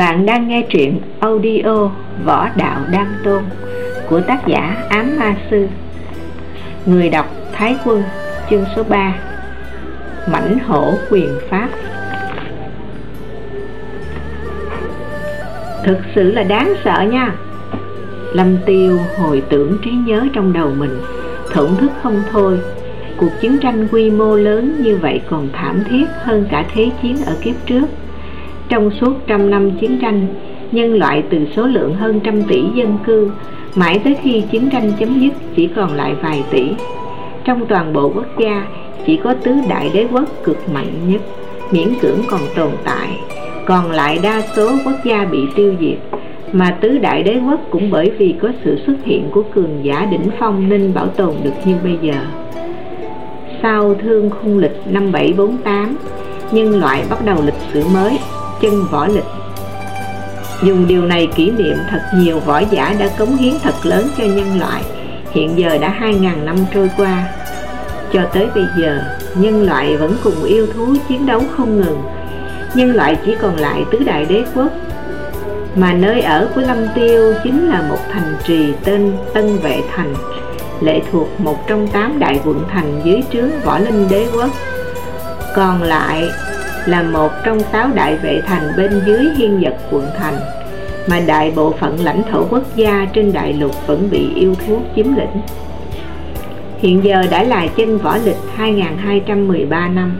Bạn đang nghe truyện audio Võ Đạo Đam Tôn của tác giả Ám Ma Sư. Người đọc Thái Quân, chương số 3 Mảnh hổ quyền pháp. Thực sự là đáng sợ nha. Lâm Tiêu hồi tưởng trí nhớ trong đầu mình, thưởng thức không thôi. Cuộc chiến tranh quy mô lớn như vậy còn thảm thiết hơn cả thế chiến ở kiếp trước trong suốt trăm năm chiến tranh, nhân loại từ số lượng hơn trăm tỷ dân cư, mãi tới khi chiến tranh chấm dứt chỉ còn lại vài tỷ. Trong toàn bộ quốc gia, chỉ có tứ đại đế quốc cực mạnh nhất, miễn cưỡng còn tồn tại, còn lại đa số quốc gia bị tiêu diệt, mà tứ đại đế quốc cũng bởi vì có sự xuất hiện của cường giả đỉnh phong nên bảo tồn được như bây giờ. Sau thương khung lịch năm 748, nhân loại bắt đầu lịch sử mới chân võ lịch. Dùng điều này kỷ niệm thật nhiều võ giả đã cống hiến thật lớn cho nhân loại. Hiện giờ đã 2.000 năm trôi qua. Cho tới bây giờ, nhân loại vẫn cùng yêu thú chiến đấu không ngừng. Nhân loại chỉ còn lại tứ đại đế quốc. Mà nơi ở của Lâm Tiêu chính là một thành trì tên Tân Vệ Thành Lệ thuộc một trong tám đại quận thành dưới trướng võ linh đế quốc. Còn lại là một trong sáu đại vệ thành bên dưới hiên vật quận thành mà đại bộ phận lãnh thổ quốc gia trên đại lục vẫn bị yêu thú chiếm lĩnh. Hiện giờ đã là chân võ lịch 2213 năm.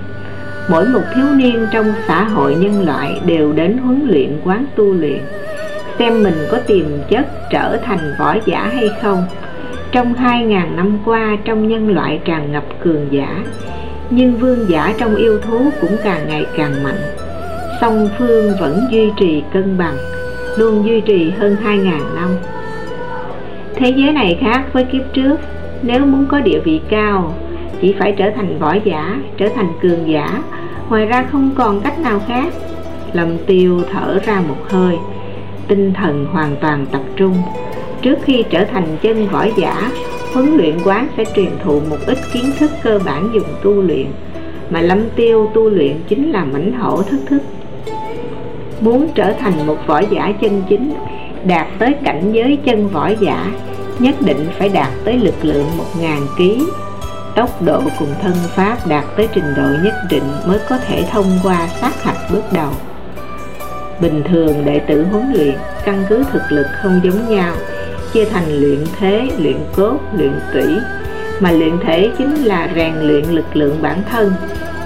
Mỗi một thiếu niên trong xã hội nhân loại đều đến huấn luyện quán tu luyện, xem mình có tiềm chất trở thành võ giả hay không. Trong 2.000 năm qua trong nhân loại tràn ngập cường giả, nhưng vương giả trong yêu thú cũng càng ngày càng mạnh. Song phương vẫn duy trì cân bằng, luôn duy trì hơn 2.000 năm. Thế giới này khác với kiếp trước. Nếu muốn có địa vị cao, chỉ phải trở thành võ giả, trở thành cường giả. Ngoài ra không còn cách nào khác. Lầm tiêu thở ra một hơi, tinh thần hoàn toàn tập trung. Trước khi trở thành chân võ giả huấn luyện quán sẽ truyền thụ một ít kiến thức cơ bản dùng tu luyện. Mà lâm tiêu tu luyện chính là mảnh hổ thức thức. Muốn trở thành một võ giả chân chính, đạt tới cảnh giới chân võ giả, nhất định phải đạt tới lực lượng một ngàn ký. Tốc độ cùng thân pháp đạt tới trình độ nhất định mới có thể thông qua sát hạch bước đầu. Bình thường đệ tử huấn luyện, căn cứ thực lực không giống nhau chia thành luyện thế, luyện cốt, luyện tủy. Mà luyện thể chính là rèn luyện lực lượng bản thân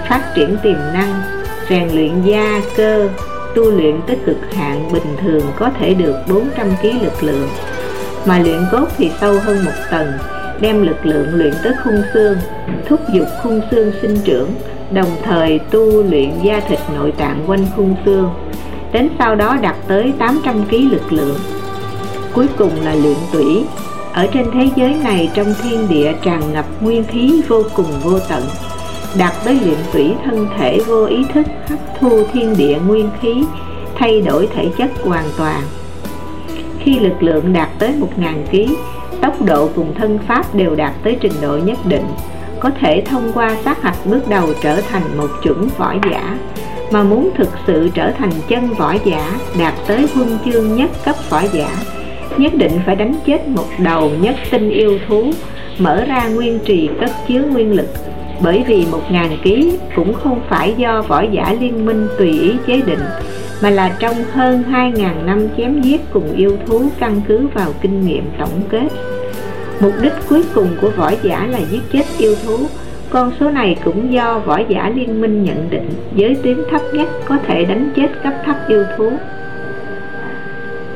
phát triển tiềm năng rèn luyện da, cơ tu luyện tới cực hạn bình thường có thể được 400 kg lực lượng. Mà luyện cốt thì sâu hơn một tầng đem lực lượng luyện tới khung xương thúc giục khung xương sinh trưởng đồng thời tu luyện da thịt nội tạng quanh khung xương. Đến sau đó đạt tới 800 kg lực lượng cuối cùng là luyện tủy. Ở trên thế giới này, trong thiên địa tràn ngập nguyên khí vô cùng vô tận. Đạt tới luyện tủy, thân thể vô ý thức, hấp thu thiên địa nguyên khí, thay đổi thể chất hoàn toàn. Khi lực lượng đạt tới 1.000 kg tốc độ cùng thân pháp đều đạt tới trình độ nhất định, có thể thông qua sát hạch bước đầu trở thành một chuẩn võ giả. Mà muốn thực sự trở thành chân võ giả, đạt tới huân chương nhất cấp võ giả nhất định phải đánh chết một đầu nhất tinh yêu thú, mở ra nguyên trì cất chứa nguyên lực. Bởi vì một ngàn ký cũng không phải do võ giả liên minh tùy ý chế định, mà là trong hơn hai ngàn năm chém giết cùng yêu thú căn cứ vào kinh nghiệm tổng kết. Mục đích cuối cùng của võ giả là giết chết yêu thú. Con số này cũng do võ giả liên minh nhận định, giới tuyến thấp nhất có thể đánh chết cấp thấp yêu thú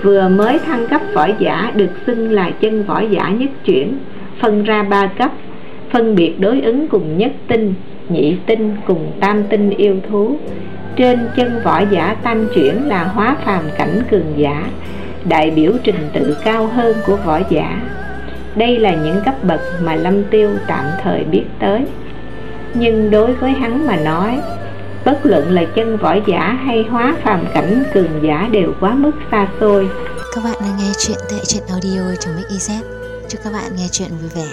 vừa mới thăng cấp võ giả, được xưng là chân võ giả nhất chuyển, phân ra ba cấp, phân biệt đối ứng cùng nhất tinh, nhị tinh cùng tam tinh yêu thú. Trên chân võ giả tam chuyển là hóa phàm cảnh cường giả, đại biểu trình tự cao hơn của võ giả. Đây là những cấp bậc mà lâm tiêu tạm thời biết tới. Nhưng đối với hắn mà nói bất luận là chân võ giả hay hóa phàm cảnh cường giả đều quá mức xa xôi. Các bạn đang nghe chuyện tại truyện audio trong Mix chúc các bạn nghe chuyện vui vẻ.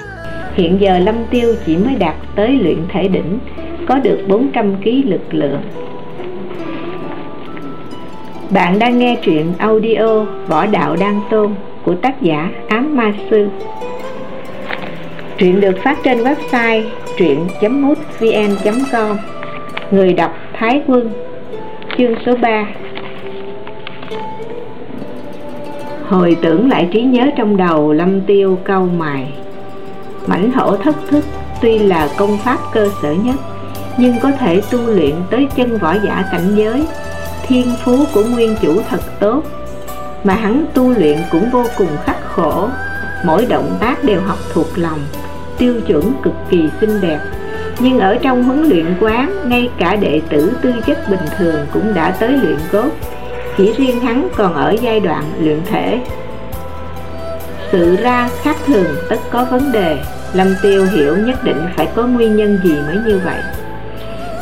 Hiện giờ lâm tiêu chỉ mới đạt tới luyện thể đỉnh có được 400 kg lực lượng. Bạn đang nghe truyện audio Võ Đạo Đăng Tôn của tác giả Ám Ma Sư. Truyện được phát trên website truyện.mútvn.com Người đọc Thái Quân, Chương số 3 Hồi tưởng lại trí nhớ trong đầu Lâm Tiêu câu mài Mảnh hổ thất thức tuy là công pháp cơ sở nhất, Nhưng có thể tu luyện tới chân võ giả cảnh giới, thiên phú của nguyên chủ thật tốt. Mà hắn tu luyện cũng vô cùng khắc khổ, mỗi động tác đều học thuộc lòng, tiêu chuẩn cực kỳ xinh đẹp nhưng ở trong huấn luyện quán, ngay cả đệ tử tư chất bình thường cũng đã tới luyện cốt. Chỉ riêng hắn còn ở giai đoạn luyện thể. Sự ra khác thường tất có vấn đề. Lâm tiêu hiểu nhất định phải có nguyên nhân gì mới như vậy.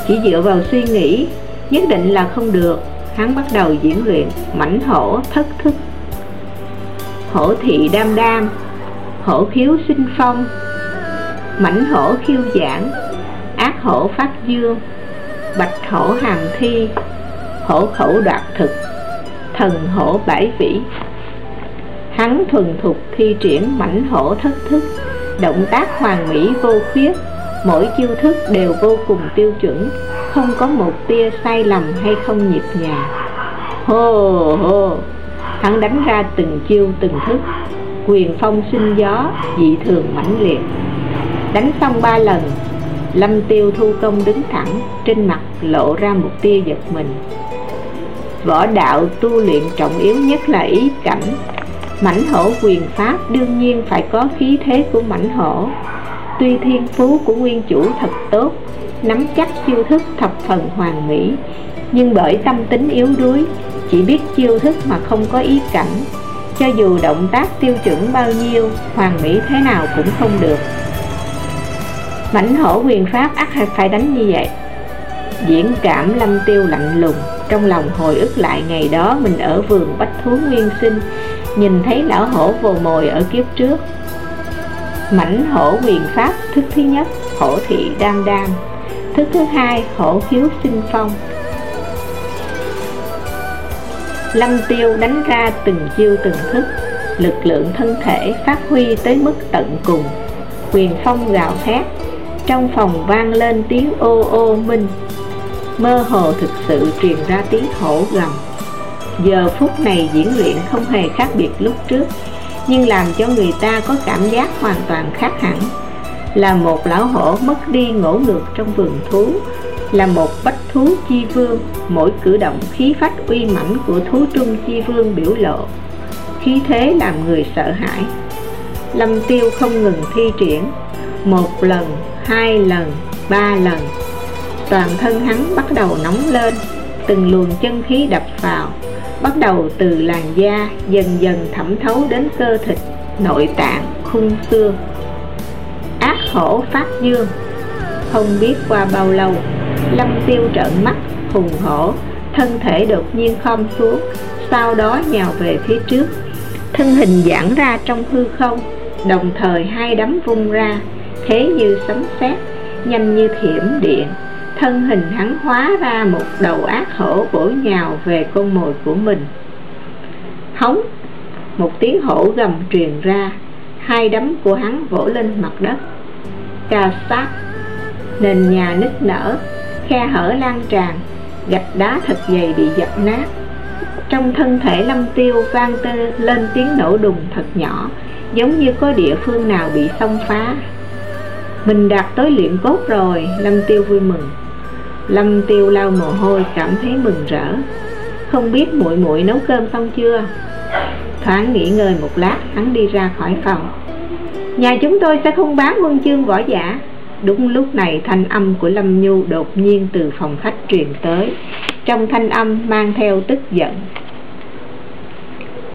Chỉ dựa vào suy nghĩ, nhất định là không được. Hắn bắt đầu diễn luyện mảnh hổ, thất thức. Hổ thị đam đam, hổ khiếu sinh phong mảnh hổ khiêu giảng ác hổ phát dương, bạch hổ hàm thi, hổ khẩu đoạt thực, thần hổ bãi vĩ. Hắn thuần thục thi triển mảnh hổ thất thức, động tác hoàn mỹ vô khuyết, mỗi chiêu thức đều vô cùng tiêu chuẩn, không có một tia sai lầm hay không nhịp nhàng. Hô hô, hắn đánh ra từng chiêu từng thức, quyền phong sinh gió, dị thường mãnh liệt. Đánh xong ba lần lâm tiêu thu công đứng thẳng, trên mặt lộ ra một tia giật mình. Võ đạo tu luyện trọng yếu nhất là ý cảnh. Mãnh hổ quyền pháp đương nhiên phải có khí thế của mãnh hổ. Tuy thiên phú của nguyên chủ thật tốt, nắm chắc chiêu thức thập phần hoàn mỹ, nhưng bởi tâm tính yếu đuối, chỉ biết chiêu thức mà không có ý cảnh. Cho dù động tác tiêu chuẩn bao nhiêu, hoàn mỹ thế nào cũng không được mảnh hổ quyền pháp ắt phải đánh như vậy? Diễn cảm lâm tiêu lạnh lùng, trong lòng hồi ức lại ngày đó mình ở vườn bách thú nguyên sinh, nhìn thấy lão hổ vồ mồi ở kiếp trước. Mảnh hổ quyền pháp thức thứ nhất, hổ thị đam đam. Thức thứ hai, hổ khiếu sinh phong. Lâm tiêu đánh ra từng chiêu từng thức, lực lượng thân thể phát huy tới mức tận cùng. Quyền phong gào thét trong phòng vang lên tiếng ô ô minh mơ hồ thực sự truyền ra tiếng hổ gầm. Giờ phút này diễn luyện không hề khác biệt lúc trước, nhưng làm cho người ta có cảm giác hoàn toàn khác hẳn. Là một lão hổ mất đi ngỗ ngược trong vườn thú, là một bách thú chi vương, mỗi cử động khí phách uy mãnh của thú trung chi vương biểu lộ. Khí thế làm người sợ hãi. Lâm tiêu không ngừng thi triển. Một lần hai lần, ba lần. Toàn thân hắn bắt đầu nóng lên, từng luồng chân khí đập vào, bắt đầu từ làn da dần dần thẩm thấu đến cơ thịt, nội tạng, khung xương. Ác hổ phát dương. Không biết qua bao lâu, lâm tiêu trợn mắt, hùng hổ, thân thể đột nhiên khom xuống, sau đó nhào về phía trước. Thân hình giãn ra trong hư không, đồng thời hai đấm vung ra thế như sấm sét, nhanh như thiểm điện. Thân hình hắn hóa ra một đầu ác hổ bổ nhào về con mồi của mình. Hống! Một tiếng hổ gầm truyền ra. Hai đấm của hắn vỗ lên mặt đất. Ca sát! Nền nhà nứt nở. Khe hở lan tràn. Gạch đá thật dày bị dập nát. Trong thân thể lâm tiêu vang tê lên tiếng nổ đùng thật nhỏ, giống như có địa phương nào bị xông phá mình đạt tới luyện cốt rồi, lâm tiêu vui mừng. Lâm tiêu lau mồ hôi, cảm thấy mừng rỡ. Không biết muội muội nấu cơm xong chưa? Thoáng nghỉ ngơi một lát, hắn đi ra khỏi phòng. Nhà chúng tôi sẽ không bán huân chương võ giả. Đúng lúc này, thanh âm của lâm nhu đột nhiên từ phòng khách truyền tới. Trong thanh âm mang theo tức giận.